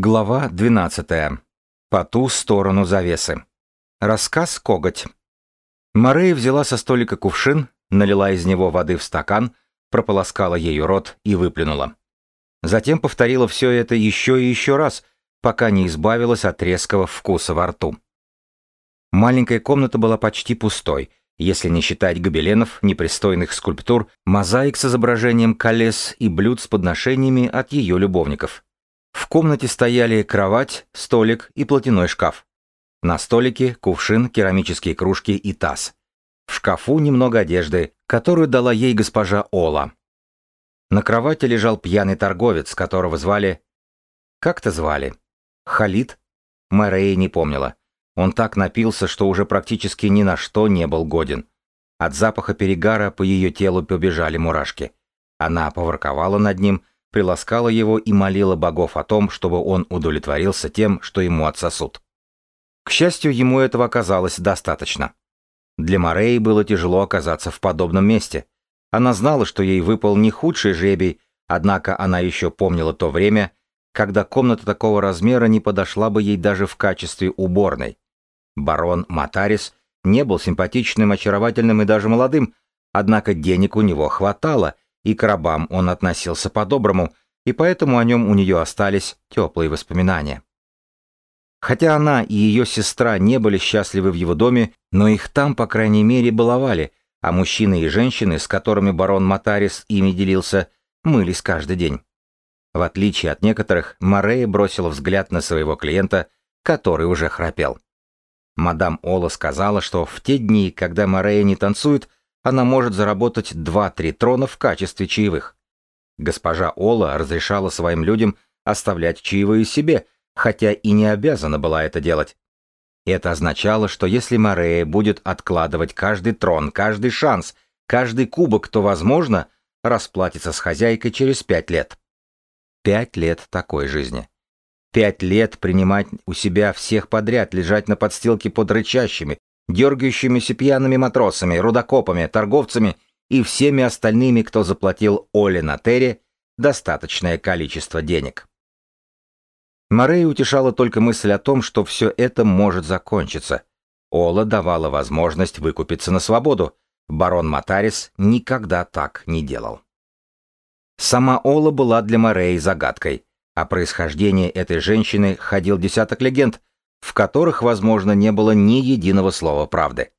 Глава 12. По ту сторону завесы. Рассказ «Коготь». Морей взяла со столика кувшин, налила из него воды в стакан, прополоскала ею рот и выплюнула. Затем повторила все это еще и еще раз, пока не избавилась от резкого вкуса во рту. Маленькая комната была почти пустой, если не считать гобеленов, непристойных скульптур, мозаик с изображением колес и блюд с подношениями от ее любовников. В комнате стояли кровать, столик и платяной шкаф. На столике кувшин, керамические кружки и таз. В шкафу немного одежды, которую дала ей госпожа Ола. На кровати лежал пьяный торговец, которого звали... Как-то звали? Халид? Мэрэй не помнила. Он так напился, что уже практически ни на что не был годен. От запаха перегара по ее телу побежали мурашки. Она поворковала над ним, приласкала его и молила богов о том, чтобы он удовлетворился тем, что ему отсосут. К счастью, ему этого оказалось достаточно. Для Мореи было тяжело оказаться в подобном месте. Она знала, что ей выпал не худший жребий, однако она еще помнила то время, когда комната такого размера не подошла бы ей даже в качестве уборной. Барон Матарис не был симпатичным, очаровательным и даже молодым, однако денег у него хватало — и к рабам он относился по-доброму, и поэтому о нем у нее остались теплые воспоминания. Хотя она и ее сестра не были счастливы в его доме, но их там, по крайней мере, баловали, а мужчины и женщины, с которыми барон Матарис ими делился, мылись каждый день. В отличие от некоторых, Морея бросила взгляд на своего клиента, который уже храпел. Мадам Ола сказала, что в те дни, когда Морея не танцует, она может заработать 2-3 трона в качестве чаевых. Госпожа Ола разрешала своим людям оставлять чаевые себе, хотя и не обязана была это делать. Это означало, что если Морея будет откладывать каждый трон, каждый шанс, каждый кубок, то, возможно, расплатится с хозяйкой через пять лет. Пять лет такой жизни. Пять лет принимать у себя всех подряд, лежать на подстилке под рычащими, дергающимися пьяными матросами, рудокопами, торговцами и всеми остальными, кто заплатил Оле на Терре достаточное количество денег. Морей утешала только мысль о том, что все это может закончиться. Ола давала возможность выкупиться на свободу. Барон Матарис никогда так не делал. Сама Ола была для Морей загадкой. О происхождении этой женщины ходил десяток легенд, в которых, возможно, не было ни единого слова правды.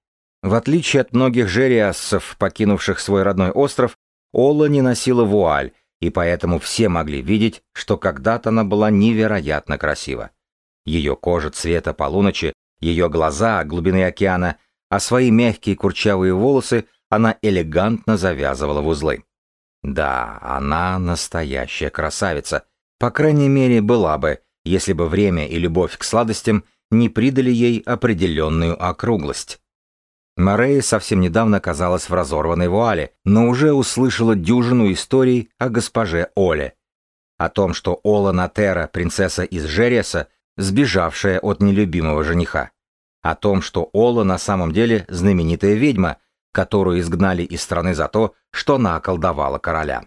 В отличие от многих жериассов, покинувших свой родной остров, Ола не носила вуаль, и поэтому все могли видеть, что когда-то она была невероятно красива. Ее кожа цвета полуночи, ее глаза глубины океана, а свои мягкие курчавые волосы она элегантно завязывала в узлы. Да, она настоящая красавица. По крайней мере, была бы, если бы время и любовь к сладостям не придали ей определенную округлость. Морея совсем недавно оказалась в разорванной вуале, но уже услышала дюжину историй о госпоже Оле. О том, что Ола Натера, принцесса из Жереса, сбежавшая от нелюбимого жениха. О том, что Ола на самом деле знаменитая ведьма, которую изгнали из страны за то, что она околдовала короля.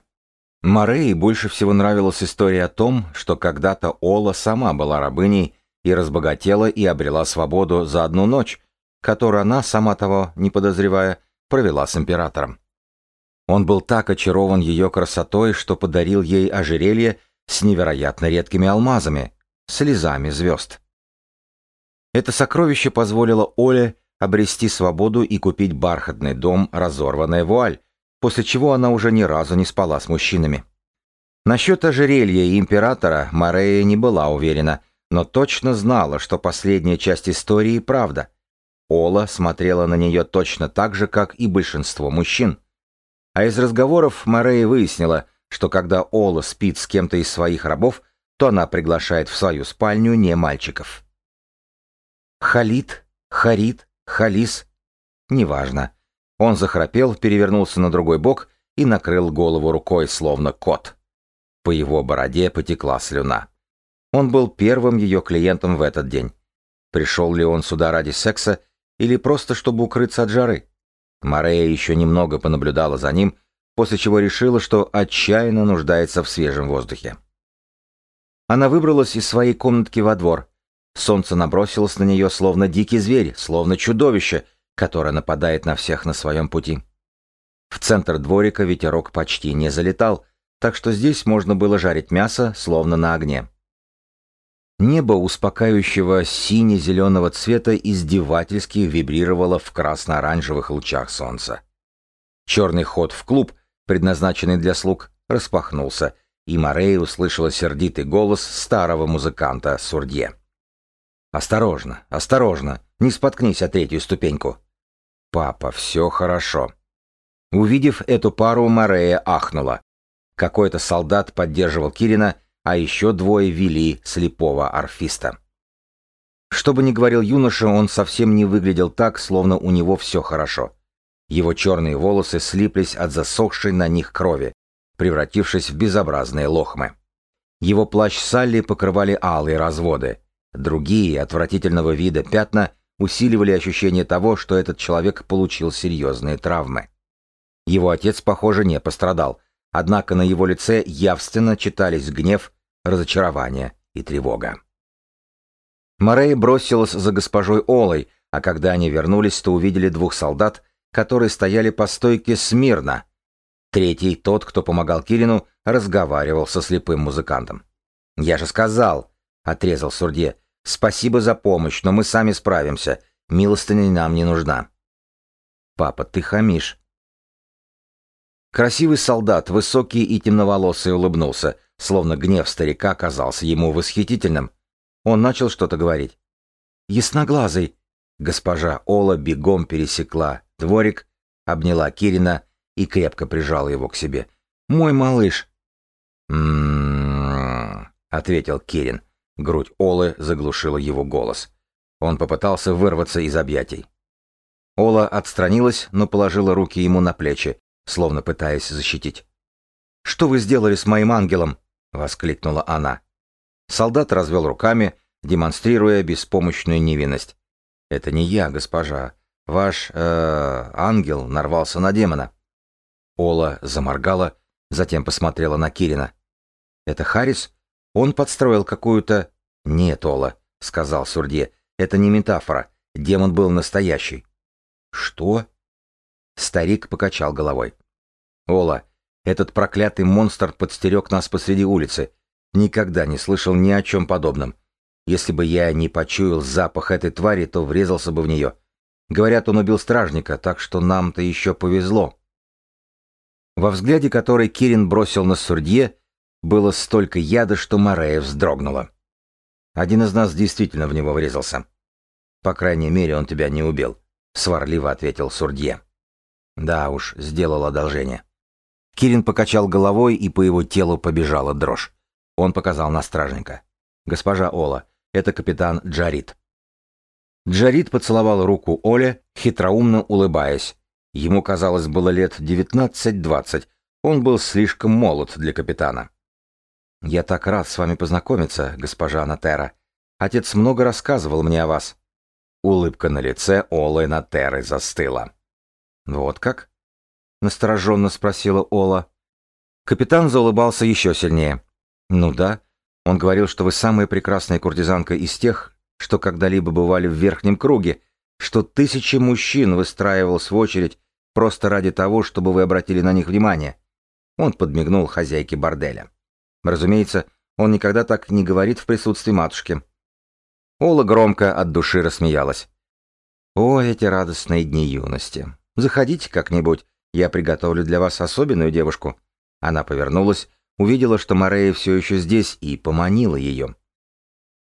Морей больше всего нравилась история о том, что когда-то Ола сама была рабыней и разбогатела и обрела свободу за одну ночь, которую она, сама того не подозревая, провела с императором. Он был так очарован ее красотой, что подарил ей ожерелье с невероятно редкими алмазами, слезами звезд. Это сокровище позволило Оле обрести свободу и купить бархатный дом «Разорванная вуаль», после чего она уже ни разу не спала с мужчинами. Насчет ожерелья и императора Морея не была уверена, но точно знала, что последняя часть истории правда. Ола смотрела на нее точно так же, как и большинство мужчин. А из разговоров Морея выяснила, что когда Ола спит с кем-то из своих рабов, то она приглашает в свою спальню не мальчиков. Халид, Харид, Халис, неважно. Он захрапел, перевернулся на другой бок и накрыл голову рукой, словно кот. По его бороде потекла слюна. Он был первым ее клиентом в этот день. Пришел ли он сюда ради секса или просто чтобы укрыться от жары? Морея еще немного понаблюдала за ним, после чего решила, что отчаянно нуждается в свежем воздухе. Она выбралась из своей комнатки во двор. Солнце набросилось на нее, словно дикий зверь, словно чудовище, которое нападает на всех на своем пути. В центр дворика ветерок почти не залетал, так что здесь можно было жарить мясо, словно на огне. Небо успокаивающего сине-зеленого цвета издевательски вибрировало в красно-оранжевых лучах солнца. Черный ход в клуб, предназначенный для слуг, распахнулся, и Морей услышала сердитый голос старого музыканта Сурдье. «Осторожно, осторожно, не споткнись о третью ступеньку». «Папа, все хорошо». Увидев эту пару, Морея ахнула. Какой-то солдат поддерживал Кирина, а еще двое вели слепого орфиста. Что бы ни говорил юноша, он совсем не выглядел так, словно у него все хорошо. Его черные волосы слиплись от засохшей на них крови, превратившись в безобразные лохмы. Его плащ Салли покрывали алые разводы. Другие, отвратительного вида пятна, усиливали ощущение того, что этот человек получил серьезные травмы. Его отец, похоже, не пострадал, однако на его лице явственно читались гнев, разочарование и тревога. Морей бросилась за госпожой Олой, а когда они вернулись, то увидели двух солдат, которые стояли по стойке смирно. Третий, тот, кто помогал Кирину, разговаривал со слепым музыкантом. «Я же сказал», — отрезал Сурдье, — «спасибо за помощь, но мы сами справимся. Милостыня нам не нужна». «Папа, ты хамишь». Красивый солдат, высокий и темноволосый, улыбнулся, словно гнев старика казался ему восхитительным. Он начал что-то говорить. «Ясноглазый!» Госпожа Ола бегом пересекла дворик, обняла Кирина и крепко прижала его к себе. «Мой малыш!» «М-м-м», ответил Кирин. Грудь Олы заглушила его голос. Он попытался вырваться из объятий. Ола отстранилась, но положила руки ему на плечи, словно пытаясь защитить. «Что вы сделали с моим ангелом?» — воскликнула она. Солдат развел руками, демонстрируя беспомощную невинность. «Это не я, госпожа. Ваш э, ангел нарвался на демона». Ола заморгала, затем посмотрела на Кирина. «Это Харрис? Он подстроил какую-то...» «Нет, Ола», — сказал Сурдье, — «это не метафора. Демон был настоящий». «Что?» Старик покачал головой. «Ола, этот проклятый монстр подстерег нас посреди улицы. Никогда не слышал ни о чем подобном. Если бы я не почуял запах этой твари, то врезался бы в нее. Говорят, он убил стражника, так что нам-то еще повезло». Во взгляде, который Кирин бросил на Сурдье, было столько яда, что Морея вздрогнула. Один из нас действительно в него врезался. По крайней мере, он тебя не убил, сварливо ответил Сурдье. Да уж, сделал одолжение. Кирин покачал головой, и по его телу побежала дрожь. Он показал на стражника. «Госпожа Ола, это капитан Джарит». Джарит поцеловал руку Оле, хитроумно улыбаясь. Ему, казалось, было лет девятнадцать-двадцать. Он был слишком молод для капитана. «Я так рад с вами познакомиться, госпожа Натера. Отец много рассказывал мне о вас». Улыбка на лице Олы Натеры застыла. «Вот как?» настороженно спросила Ола. Капитан заулыбался еще сильнее. Ну да, он говорил, что вы самая прекрасная куртизанка из тех, что когда-либо бывали в верхнем круге, что тысячи мужчин выстраивалось в очередь просто ради того, чтобы вы обратили на них внимание. Он подмигнул хозяйке борделя. Разумеется, он никогда так не говорит в присутствии матушки. Ола громко от души рассмеялась. «О, эти радостные дни юности! Заходите как-нибудь, я приготовлю для вас особенную девушку». Она повернулась, увидела, что Морея все еще здесь, и поманила ее.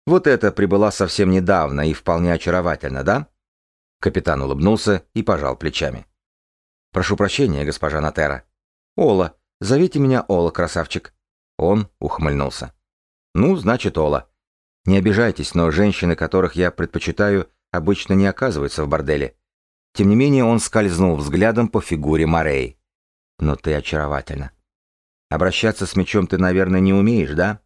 «Вот это прибыла совсем недавно и вполне очаровательно, да?» Капитан улыбнулся и пожал плечами. «Прошу прощения, госпожа Натера». «Ола. Зовите меня Ола, красавчик». Он ухмыльнулся. «Ну, значит, Ола. Не обижайтесь, но женщины, которых я предпочитаю, обычно не оказываются в борделе. Тем не менее он скользнул взглядом по фигуре Морей. «Но ты очаровательна. Обращаться с мечом ты, наверное, не умеешь, да?»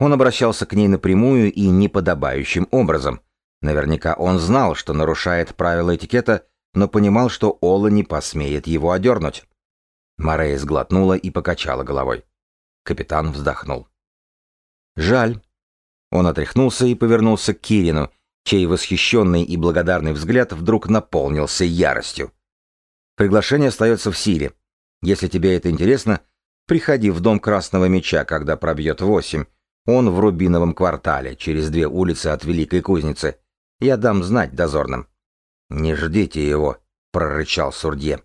Он обращался к ней напрямую и неподобающим образом. Наверняка он знал, что нарушает правила этикета, но понимал, что Ола не посмеет его одернуть. Морей сглотнула и покачала головой. Капитан вздохнул. Жаль. Он отряхнулся и повернулся к Кирину, чей восхищенный и благодарный взгляд вдруг наполнился яростью. Приглашение остается в силе. Если тебе это интересно, приходи в дом Красного Меча, когда пробьет восемь. Он в Рубиновом квартале, через две улицы от Великой Кузницы. Я дам знать дозорным. Не ждите его, прорычал Сурдье.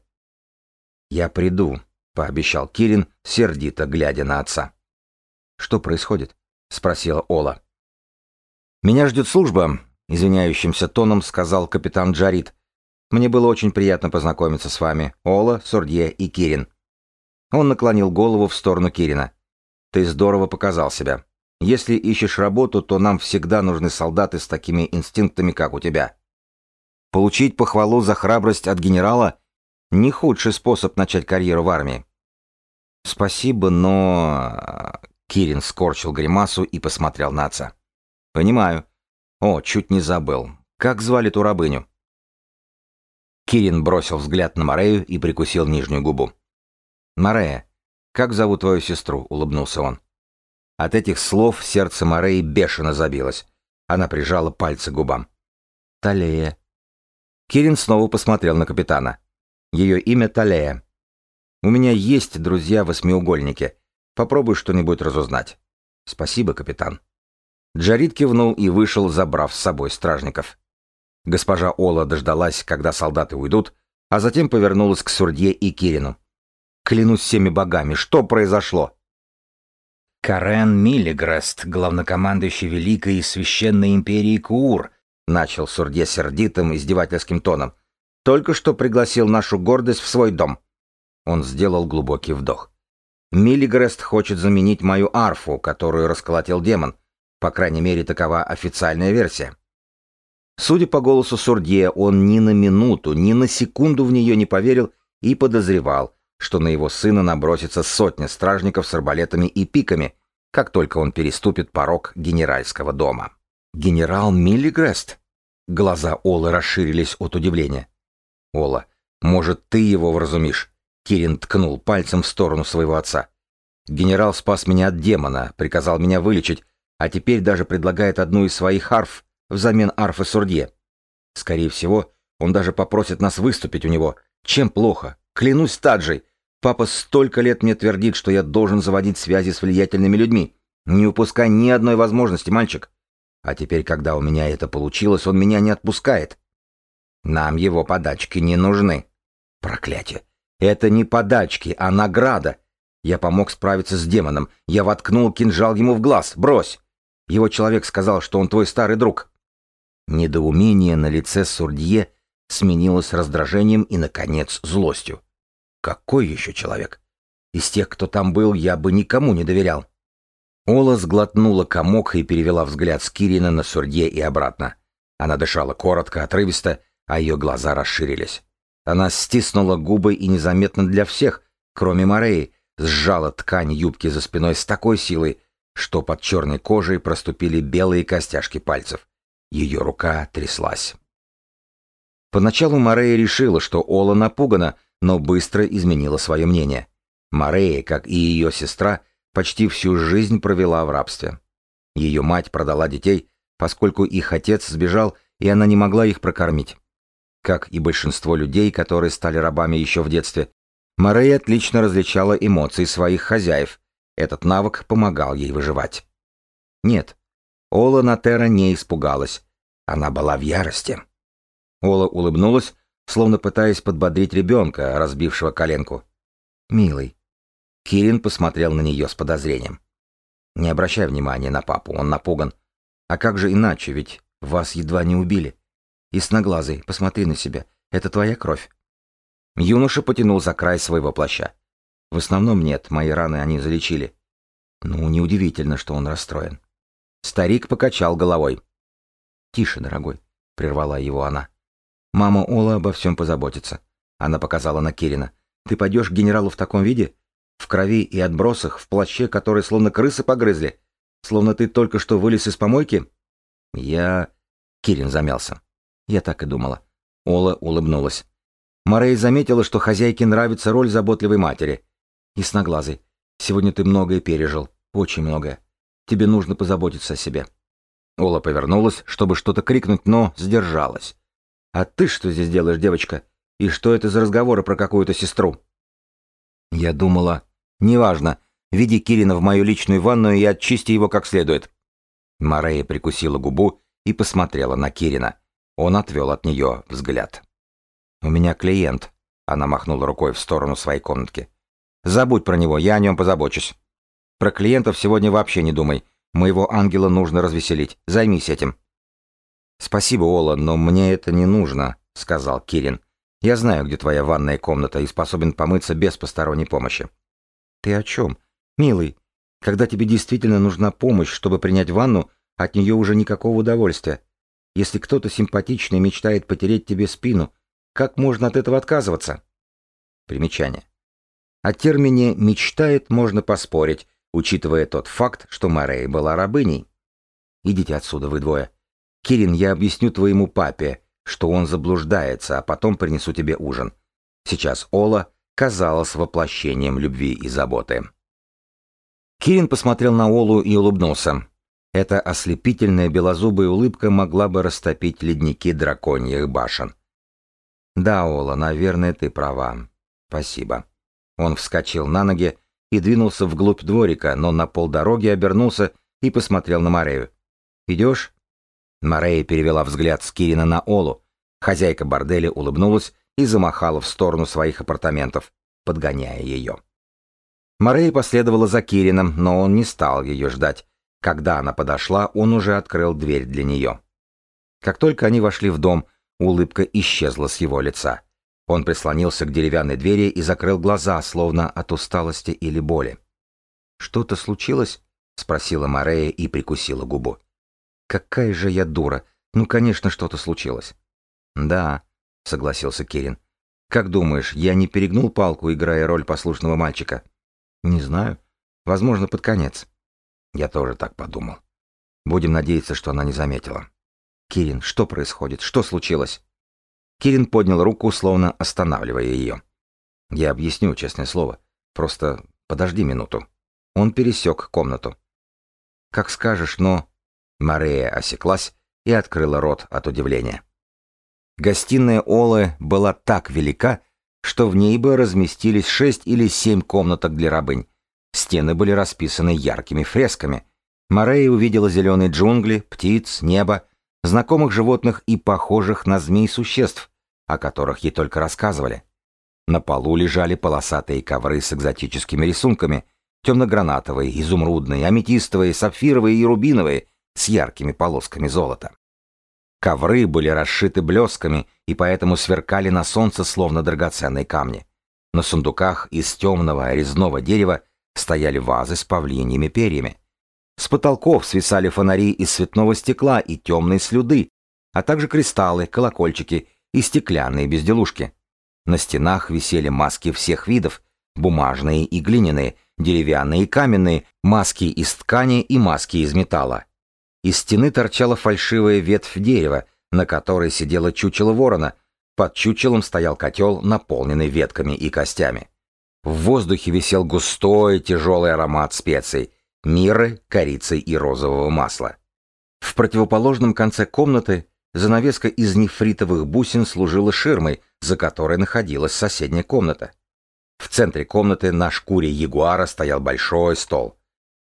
Я приду, пообещал Кирин, сердито глядя на отца. Что происходит? спросила Ола. Меня ждет служба, извиняющимся тоном сказал капитан Джарит. Мне было очень приятно познакомиться с вами, Ола, Сурдье и Кирин. Он наклонил голову в сторону Кирина. Ты здорово показал себя. Если ищешь работу, то нам всегда нужны солдаты с такими инстинктами, как у тебя. Получить похвалу за храбрость от генерала — не худший способ начать карьеру в армии. Спасибо, но... Кирин скорчил гримасу и посмотрел на отца. Понимаю. О, чуть не забыл. Как звали ту рабыню? Кирин бросил взгляд на Морею и прикусил нижнюю губу. «Морея, как зовут твою сестру?» — улыбнулся он. От этих слов сердце Мореи бешено забилось. Она прижала пальцы к губам. «Талея». Кирин снова посмотрел на капитана. Ее имя Талея. «У меня есть друзья-восьмиугольники. Попробуй что-нибудь разузнать». «Спасибо, капитан». Джарит кивнул и вышел, забрав с собой стражников. Госпожа Ола дождалась, когда солдаты уйдут, а затем повернулась к Сурдье и Кирину. «Клянусь всеми богами, что произошло?» «Карен Миллигрест, главнокомандующий Великой и Священной Империи Куур», начал Сурдье сердитым, издевательским тоном. «Только что пригласил нашу гордость в свой дом». Он сделал глубокий вдох. «Миллигрест хочет заменить мою арфу, которую расколотил демон. По крайней мере, такова официальная версия. Судя по голосу Сурдье, он ни на минуту, ни на секунду в нее не поверил и подозревал, что на его сына набросится сотня стражников с арбалетами и пиками, как только он переступит порог генеральского дома. «Генерал Миллигрест?» Глаза Олы расширились от удивления. «Ола, может, ты его вразумишь?» Кирин ткнул пальцем в сторону своего отца. «Генерал спас меня от демона, приказал меня вылечить, а теперь даже предлагает одну из своих арф взамен арфы Сурдье. Скорее всего, он даже попросит нас выступить у него. Чем плохо? Клянусь Таджей. Папа столько лет мне твердит, что я должен заводить связи с влиятельными людьми. Не упускай ни одной возможности, мальчик. А теперь, когда у меня это получилось, он меня не отпускает. Нам его подачки не нужны. Проклятие. Это не подачки, а награда. Я помог справиться с демоном. Я воткнул кинжал ему в глаз. Брось. Его человек сказал, что он твой старый друг. Недоумение на лице Сурдье сменилось раздражением и, наконец, злостью. Какой еще человек? Из тех, кто там был, я бы никому не доверял. Ола сглотнула комок и перевела взгляд с Кирина на Сурдье и обратно. Она дышала коротко, отрывисто, а ее глаза расширились. Она стиснула губы и незаметно для всех, кроме Мореи, сжала ткань юбки за спиной с такой силой, что под черной кожей проступили белые костяшки пальцев. Ее рука тряслась. Поначалу Морея решила, что Ола напугана, но быстро изменила свое мнение. Морея, как и ее сестра, почти всю жизнь провела в рабстве. Ее мать продала детей, поскольку их отец сбежал, и она не могла их прокормить. Как и большинство людей, которые стали рабами еще в детстве, Морея отлично различала эмоции своих хозяев. Этот навык помогал ей выживать. Нет, Ола Натера не испугалась. Она была в ярости. Ола улыбнулась, словно пытаясь подбодрить ребенка, разбившего коленку. «Милый». Кирин посмотрел на нее с подозрением. «Не обращай внимания на папу, он напуган. А как же иначе, ведь вас едва не убили. Ясноглазый, посмотри на себя, это твоя кровь». Юноша потянул за край своего плаща. В основном нет, мои раны они залечили. Ну, неудивительно, что он расстроен. Старик покачал головой. «Тише, дорогой», — прервала его она. «Мама Ола обо всем позаботится». Она показала на Кирина. «Ты пойдешь к генералу в таком виде? В крови и отбросах, в плаще, который словно крысы погрызли? Словно ты только что вылез из помойки?» «Я...» Кирин замялся. «Я так и думала». Ола улыбнулась. Морей заметила, что хозяйке нравится роль заботливой матери. «Ясноглазый, сегодня ты многое пережил. Очень многое. Тебе нужно позаботиться о себе». Ола повернулась, чтобы что-то крикнуть, но сдержалась. «А ты что здесь делаешь, девочка? И что это за разговоры про какую-то сестру?» Я думала... «Неважно. Веди Кирина в мою личную ванную и очисти его как следует». Морея прикусила губу и посмотрела на Кирина. Он отвел от нее взгляд. «У меня клиент», — она махнула рукой в сторону своей комнатки. «Забудь про него, я о нем позабочусь. Про клиентов сегодня вообще не думай. Моего ангела нужно развеселить. Займись этим». «Спасибо, Ола, но мне это не нужно», — сказал Кирин. «Я знаю, где твоя ванная комната и способен помыться без посторонней помощи». «Ты о чем? Милый, когда тебе действительно нужна помощь, чтобы принять ванну, от нее уже никакого удовольствия. Если кто-то симпатичный мечтает потереть тебе спину, как можно от этого отказываться? Примечание. О термине «мечтает» можно поспорить, учитывая тот факт, что Морей была рабыней. Идите отсюда, вы двое. Кирин, я объясню твоему папе, что он заблуждается, а потом принесу тебе ужин. Сейчас Ола казалась воплощением любви и заботы. Кирин посмотрел на Олу и улыбнулся. Эта ослепительная белозубая улыбка могла бы растопить ледники драконьих башен. «Да, Ола, наверное, ты права. Спасибо». Он вскочил на ноги и двинулся вглубь дворика, но на полдороги обернулся и посмотрел на Морею. «Идешь?» Морея перевела взгляд с Кирина на Олу. Хозяйка борделя улыбнулась и замахала в сторону своих апартаментов, подгоняя ее. Морея последовала за Кирином, но он не стал ее ждать. Когда она подошла, он уже открыл дверь для нее. Как только они вошли в дом, улыбка исчезла с его лица. Он прислонился к деревянной двери и закрыл глаза, словно от усталости или боли. «Что-то случилось?» — спросила Морея и прикусила губу. «Какая же я дура! Ну, конечно, что-то случилось». «Да», — согласился Кирин. «Как думаешь, я не перегнул палку, играя роль послушного мальчика?» «Не знаю. Возможно, под конец». Я тоже так подумал. Будем надеяться, что она не заметила. Кирин, что происходит? Что случилось? Кирин поднял руку, словно останавливая ее. Я объясню, честное слово. Просто подожди минуту. Он пересек комнату. Как скажешь, но... Марея осеклась и открыла рот от удивления. Гостиная Олы была так велика, что в ней бы разместились шесть или семь комнаток для рабынь, Стены были расписаны яркими фресками. Морея увидела зеленые джунгли, птиц, небо, знакомых животных и похожих на змей существ, о которых ей только рассказывали. На полу лежали полосатые ковры с экзотическими рисунками, темно-гранатовые, изумрудные, аметистовые, сапфировые и рубиновые, с яркими полосками золота. Ковры были расшиты блесками и поэтому сверкали на солнце словно драгоценные камни. На сундуках из темного резного дерева стояли вазы с павлиньими перьями. С потолков свисали фонари из цветного стекла и темные слюды, а также кристаллы, колокольчики и стеклянные безделушки. На стенах висели маски всех видов, бумажные и глиняные, деревянные и каменные, маски из ткани и маски из металла. Из стены торчала фальшивая ветвь дерева, на которой сидела чучело ворона, под чучелом стоял котел, наполненный ветками и костями. В воздухе висел густой тяжелый аромат специй, миры, корицы и розового масла. В противоположном конце комнаты занавеска из нефритовых бусин служила ширмой, за которой находилась соседняя комната. В центре комнаты на шкуре ягуара стоял большой стол.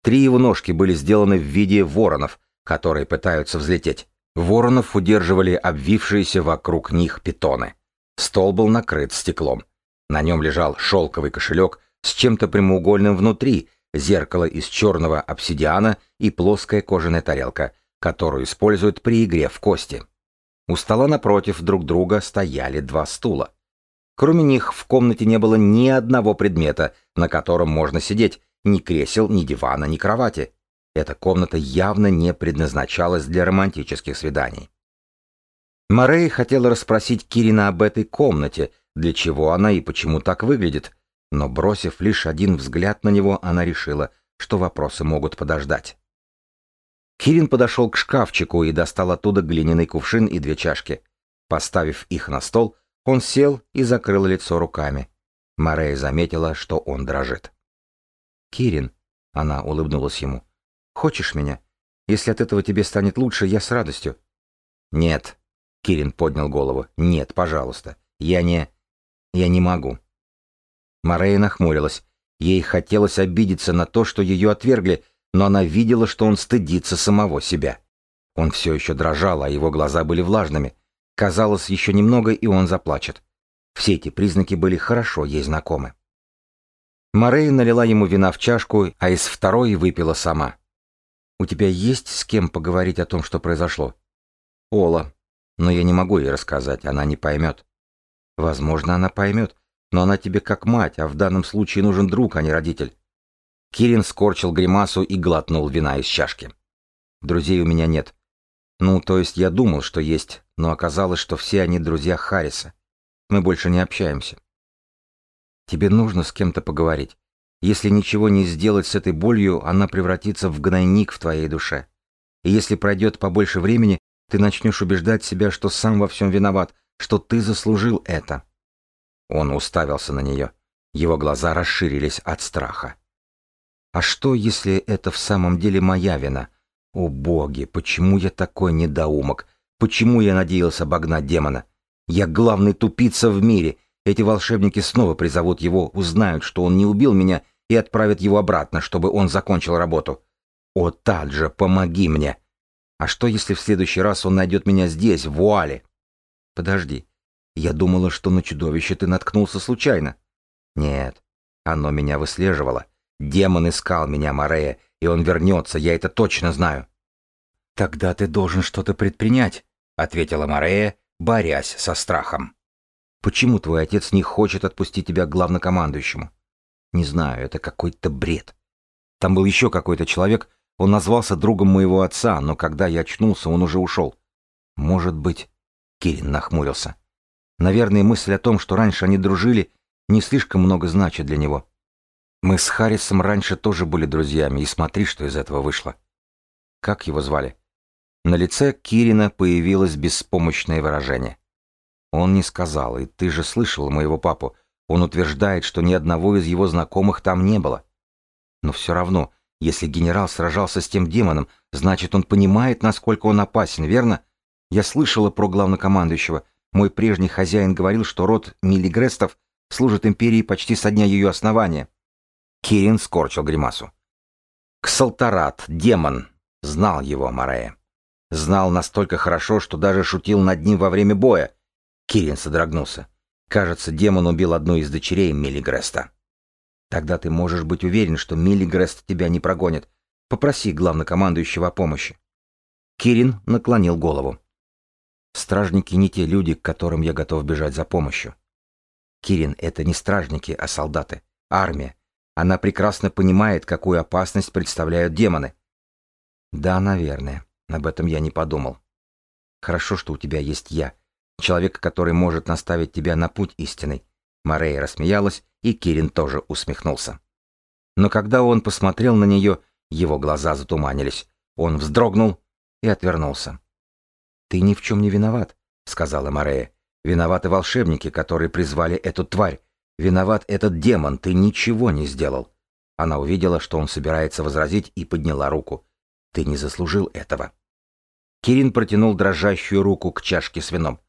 Три его ножки были сделаны в виде воронов, которые пытаются взлететь. Воронов удерживали обвившиеся вокруг них питоны. Стол был накрыт стеклом. На нем лежал шелковый кошелек с чем-то прямоугольным внутри, зеркало из черного обсидиана и плоская кожаная тарелка, которую используют при игре в кости. У стола напротив друг друга стояли два стула. Кроме них в комнате не было ни одного предмета, на котором можно сидеть, ни кресел, ни дивана, ни кровати. Эта комната явно не предназначалась для романтических свиданий. Морей хотела расспросить Кирина об этой комнате, для чего она и почему так выглядит, но бросив лишь один взгляд на него, она решила, что вопросы могут подождать. Кирин подошел к шкафчику и достал оттуда глиняный кувшин и две чашки. Поставив их на стол, он сел и закрыл лицо руками. Морея заметила, что он дрожит. «Кирин», — она улыбнулась ему, — Хочешь меня? Если от этого тебе станет лучше, я с радостью». «Нет», — Кирин поднял голову. «Нет, пожалуйста. Я не... Я не могу». Морея нахмурилась. Ей хотелось обидеться на то, что ее отвергли, но она видела, что он стыдится самого себя. Он все еще дрожал, а его глаза были влажными. Казалось, еще немного, и он заплачет. Все эти признаки были хорошо ей знакомы. Морей налила ему вина в чашку, а из второй выпила сама. «У тебя есть с кем поговорить о том, что произошло?» «Ола. Но я не могу ей рассказать, она не поймет». «Возможно, она поймет, но она тебе как мать, а в данном случае нужен друг, а не родитель». Кирин скорчил гримасу и глотнул вина из чашки. «Друзей у меня нет. Ну, то есть я думал, что есть, но оказалось, что все они друзья Харриса. Мы больше не общаемся. Тебе нужно с кем-то поговорить. Если ничего не сделать с этой болью, она превратится в гнойник в твоей душе. И если пройдет побольше времени, ты начнешь убеждать себя, что сам во всем виноват, что ты заслужил это. Он уставился на нее. Его глаза расширились от страха. А что, если это в самом деле моя вина? О боги, почему я такой недоумок? Почему я надеялся обогнать демона? Я главный тупица в мире. Эти волшебники снова призовут его, узнают, что он не убил меня, и отправят его обратно, чтобы он закончил работу. О, Таджа, помоги мне! А что, если в следующий раз он найдет меня здесь, в вуале? Подожди. Я думала, что на чудовище ты наткнулся случайно. Нет, оно меня выслеживало. Демон искал меня, Морея, и он вернется, я это точно знаю. Тогда ты должен что-то предпринять, ответила Морея, борясь со страхом. Почему твой отец не хочет отпустить тебя к главнокомандующему? Не знаю, это какой-то бред. Там был еще какой-то человек, он назвался другом моего отца, но когда я очнулся, он уже ушел. Может быть... Кирин нахмурился. Наверное, мысль о том, что раньше они дружили, не слишком много значит для него. Мы с Харрисом раньше тоже были друзьями, и смотри, что из этого вышло. Как его звали? На лице Кирина появилось беспомощное выражение. Он не сказал, и ты же слышал моего папу. Он утверждает, что ни одного из его знакомых там не было. Но все равно, если генерал сражался с тем демоном, значит, он понимает, насколько он опасен, верно? Я слышала про главнокомандующего. Мой прежний хозяин говорил, что род Миллигрестов служит империи почти со дня ее основания. Кирин скорчил гримасу. Ксалтарат, демон, знал его Марея. Знал настолько хорошо, что даже шутил над ним во время боя. Кирин содрогнулся. Кажется, демон убил одну из дочерей Миллигреста. Тогда ты можешь быть уверен, что Миллигрест тебя не прогонит. Попроси главнокомандующего о помощи. Кирин наклонил голову. Стражники не те люди, к которым я готов бежать за помощью. Кирин — это не стражники, а солдаты. Армия. Она прекрасно понимает, какую опасность представляют демоны. Да, наверное. Об этом я не подумал. Хорошо, что у тебя есть я. Человек, который может наставить тебя на путь истинный. Морея рассмеялась, и Кирин тоже усмехнулся. Но когда он посмотрел на нее, его глаза затуманились. Он вздрогнул и отвернулся. «Ты ни в чем не виноват», — сказала Морея. «Виноваты волшебники, которые призвали эту тварь. Виноват этот демон, ты ничего не сделал». Она увидела, что он собирается возразить, и подняла руку. «Ты не заслужил этого». Кирин протянул дрожащую руку к чашке с вином.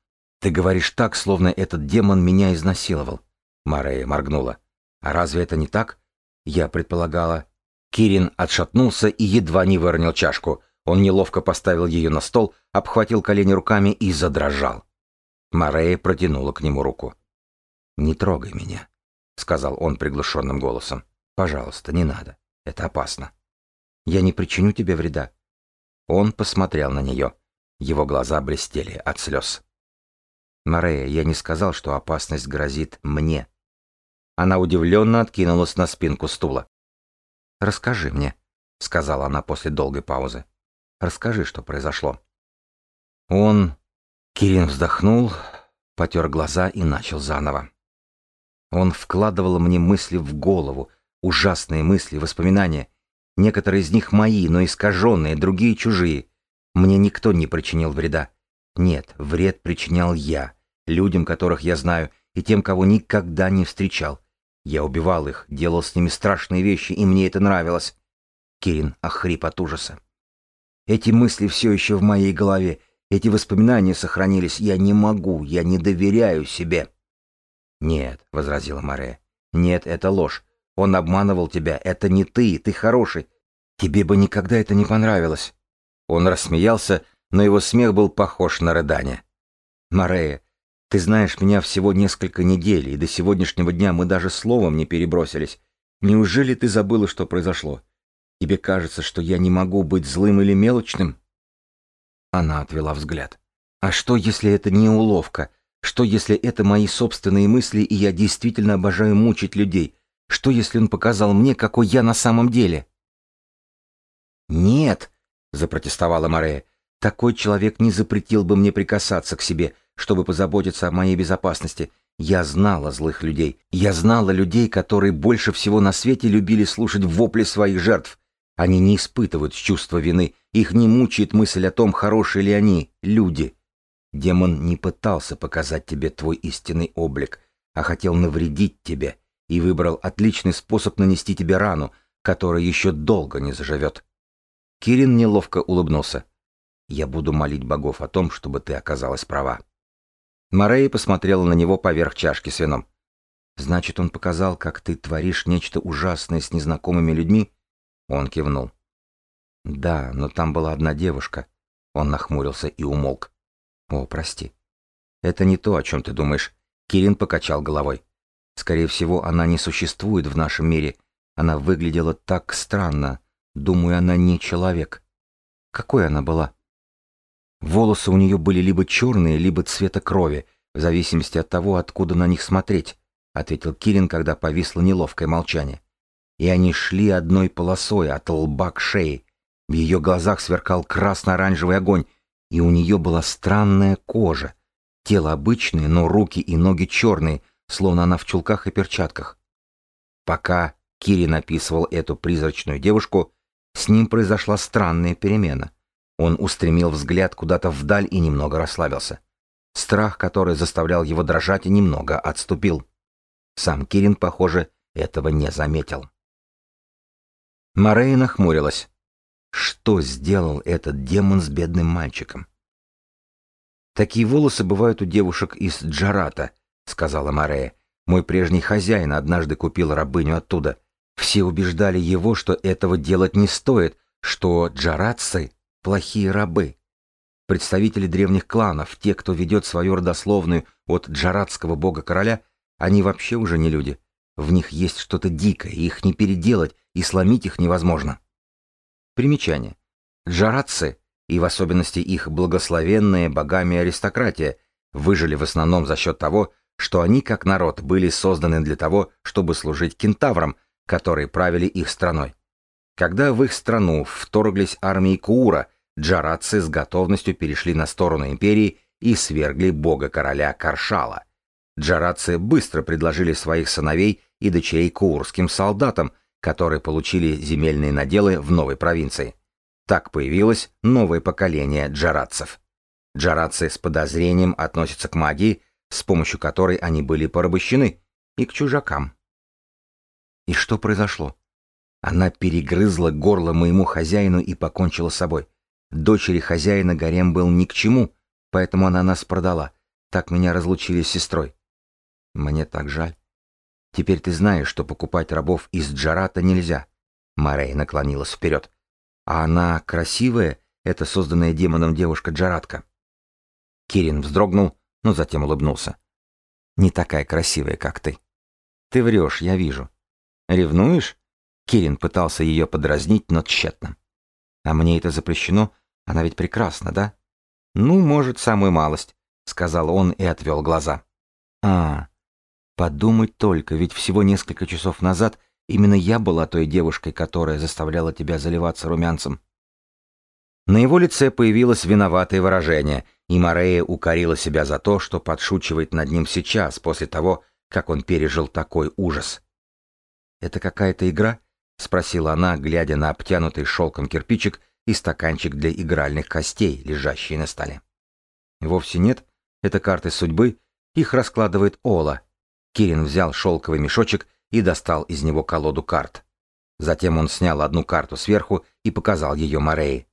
«Ты говоришь так, словно этот демон меня изнасиловал». Марея моргнула. «А разве это не так?» Я предполагала. Кирин отшатнулся и едва не выронил чашку. Он неловко поставил ее на стол, обхватил колени руками и задрожал. Марея протянула к нему руку. «Не трогай меня», — сказал он приглушенным голосом. «Пожалуйста, не надо. Это опасно. Я не причиню тебе вреда. Он посмотрел на нее. Его глаза блестели от слез. «Морея, я не сказал, что опасность грозит мне». Она удивленно откинулась на спинку стула. «Расскажи мне», — сказала она после долгой паузы. «Расскажи, что произошло». Он... Кирин вздохнул, потер глаза и начал заново. Он вкладывал мне мысли в голову, ужасные мысли, воспоминания, Некоторые из них мои, но искаженные, другие чужие. Мне никто не причинил вреда. Нет, вред причинял я, людям, которых я знаю, и тем, кого никогда не встречал. Я убивал их, делал с ними страшные вещи, и мне это нравилось. Кирин охрип от ужаса. Эти мысли все еще в моей голове, эти воспоминания сохранились. Я не могу, я не доверяю себе. Нет, возразила Марея. Нет, это ложь. Он обманывал тебя. Это не ты, ты хороший. Тебе бы никогда это не понравилось. Он рассмеялся, но его смех был похож на рыдание. Марея, ты знаешь меня всего несколько недель, и до сегодняшнего дня мы даже словом не перебросились. Неужели ты забыла, что произошло? Тебе кажется, что я не могу быть злым или мелочным?» Она отвела взгляд. «А что, если это не уловка? Что, если это мои собственные мысли, и я действительно обожаю мучить людей? Что, если он показал мне, какой я на самом деле?» «Нет», — запротестовала Морея, — «такой человек не запретил бы мне прикасаться к себе, чтобы позаботиться о моей безопасности. Я знала злых людей. Я знала людей, которые больше всего на свете любили слушать вопли своих жертв. Они не испытывают чувства вины, их не мучает мысль о том, хорошие ли они, люди. Демон не пытался показать тебе твой истинный облик, а хотел навредить тебе и выбрал отличный способ нанести тебе рану, которая еще долго не заживет. Кирин неловко улыбнулся. «Я буду молить богов о том, чтобы ты оказалась права». Морей посмотрела на него поверх чашки с вином. «Значит, он показал, как ты творишь нечто ужасное с незнакомыми людьми?» Он кивнул. «Да, но там была одна девушка». Он нахмурился и умолк. «О, прости. Это не то, о чем ты думаешь». Кирин покачал головой. «Скорее всего, она не существует в нашем мире. Она выглядела так странно. Думаю, она не человек. Какой она была?» Волосы у нее были либо черные, либо цвета крови, в зависимости от того, откуда на них смотреть, ответил Кирин, когда повисло неловкое молчание и они шли одной полосой от лба к шее. В ее глазах сверкал красно-оранжевый огонь, и у нее была странная кожа. Тело обычное, но руки и ноги черные, словно она в чулках и перчатках. Пока Кири написывал эту призрачную девушку, с ним произошла странная перемена. Он устремил взгляд куда-то вдаль и немного расслабился. Страх, который заставлял его дрожать, немного отступил. Сам Кирин, похоже, этого не заметил. Морей нахмурилась. Что сделал этот демон с бедным мальчиком? «Такие волосы бывают у девушек из Джарата», — сказала Морея. «Мой прежний хозяин однажды купил рабыню оттуда. Все убеждали его, что этого делать не стоит, что джаратцы — плохие рабы. Представители древних кланов, те, кто ведет свою родословную от джаратского бога-короля, они вообще уже не люди. В них есть что-то дикое, их не переделать, и сломить их невозможно. Примечание. Джаратцы, и в особенности их благословенная богами аристократия, выжили в основном за счет того, что они, как народ, были созданы для того, чтобы служить кентаврам, которые правили их страной. Когда в их страну вторглись армии Куура, джаратцы с готовностью перешли на сторону империи и свергли бога-короля Каршала. Джаратцы быстро предложили своих сыновей и дочерей куурским солдатам, которые получили земельные наделы в новой провинции. Так появилось новое поколение джаратцев. Джаратцы с подозрением относятся к магии, с помощью которой они были порабощены, и к чужакам. И что произошло? Она перегрызла горло моему хозяину и покончила с собой. Дочери хозяина гарем был ни к чему, поэтому она нас продала. Так меня разлучили с сестрой. Мне так жаль. Теперь ты знаешь, что покупать рабов из Джарата нельзя. Марей наклонилась вперед. А она красивая, эта созданная демоном девушка Джаратка. Кирин вздрогнул, но затем улыбнулся. Не такая красивая, как ты. Ты врешь, я вижу. Ревнуешь? Кирин пытался ее подразнить, но тщетно. А мне это запрещено? Она ведь прекрасна, да? Ну, может, самую малость, сказал он и отвел глаза. А, Подумать только, ведь всего несколько часов назад именно я была той девушкой, которая заставляла тебя заливаться румянцем. На его лице появилось виноватое выражение, и Морея укорила себя за то, что подшучивает над ним сейчас, после того, как он пережил такой ужас. «Это какая-то игра?» — спросила она, глядя на обтянутый шелком кирпичик и стаканчик для игральных костей, лежащие на столе. «Вовсе нет. Это карты судьбы. Их раскладывает Ола, Кирин взял шелковый мешочек и достал из него колоду карт. Затем он снял одну карту сверху и показал ее Морее.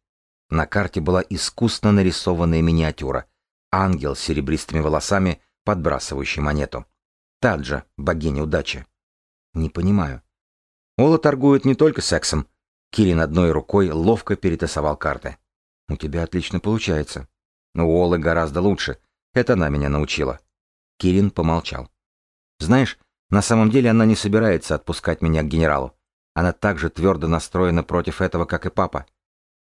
На карте была искусно нарисованная миниатюра. Ангел с серебристыми волосами, подбрасывающий монету. Таджа, богиня удачи. Не понимаю. Ола торгует не только сексом. Кирин одной рукой ловко перетасовал карты. У тебя отлично получается. У Олы гораздо лучше. Это она меня научила. Кирин помолчал. Знаешь, на самом деле она не собирается отпускать меня к генералу. Она так же твердо настроена против этого, как и папа.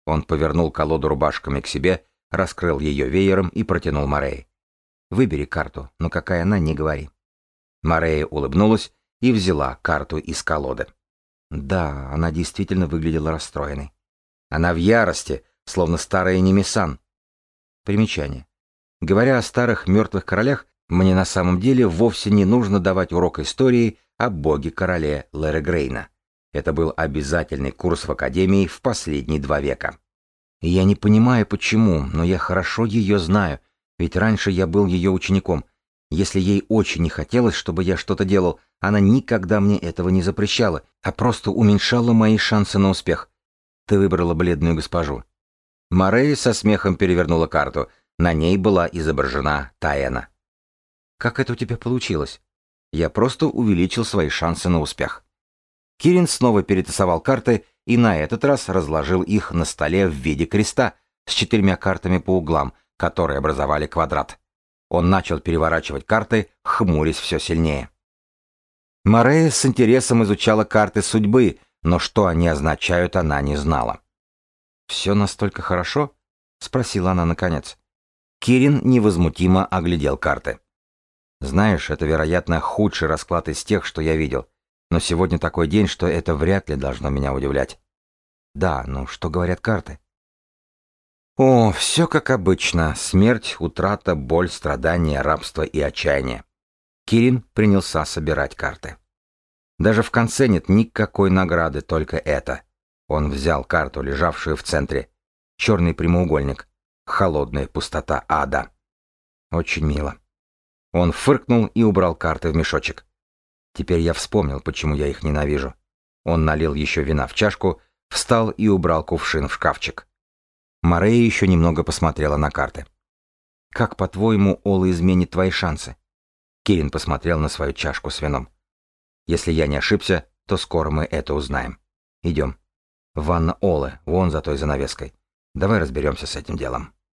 Он повернул колоду рубашками к себе, раскрыл ее веером и протянул Морей. «Выбери карту, но какая она, не говори». Морея улыбнулась и взяла карту из колоды. Да, она действительно выглядела расстроенной. Она в ярости, словно старая Немесан. Примечание. Говоря о старых мертвых королях, мне на самом деле вовсе не нужно давать урок истории о боге-короле Лерегрейна. Это был обязательный курс в Академии в последние два века. Я не понимаю, почему, но я хорошо ее знаю, ведь раньше я был ее учеником. Если ей очень не хотелось, чтобы я что-то делал, она никогда мне этого не запрещала, а просто уменьшала мои шансы на успех. Ты выбрала бледную госпожу. Морей со смехом перевернула карту. На ней была изображена Таэна. Как это у тебя получилось? Я просто увеличил свои шансы на успех. Кирин снова перетасовал карты и на этот раз разложил их на столе в виде креста с четырьмя картами по углам, которые образовали квадрат. Он начал переворачивать карты, хмурясь все сильнее. Морея с интересом изучала карты судьбы, но что они означают, она не знала. «Все настолько хорошо?» — спросила она наконец. Кирин невозмутимо оглядел карты. «Знаешь, это, вероятно, худший расклад из тех, что я видел. Но сегодня такой день, что это вряд ли должно меня удивлять. Да, но что говорят карты? О, все как обычно. Смерть, утрата, боль, страдания, рабство и отчаяние. Кирин принялся собирать карты. Даже в конце нет никакой награды, только это. Он взял карту, лежавшую в центре. Черный прямоугольник. Холодная пустота ада. Очень мило. Он фыркнул и убрал карты в мешочек. Теперь я вспомнил, почему я их ненавижу. Он налил еще вина в чашку, встал и убрал кувшин в шкафчик. Морея еще немного посмотрела на карты. «Как, по-твоему, Ола изменит твои шансы?» Кирин посмотрел на свою чашку с вином. «Если я не ошибся, то скоро мы это узнаем. Идем. Ванна Олы, вон за той занавеской. Давай разберемся с этим делом».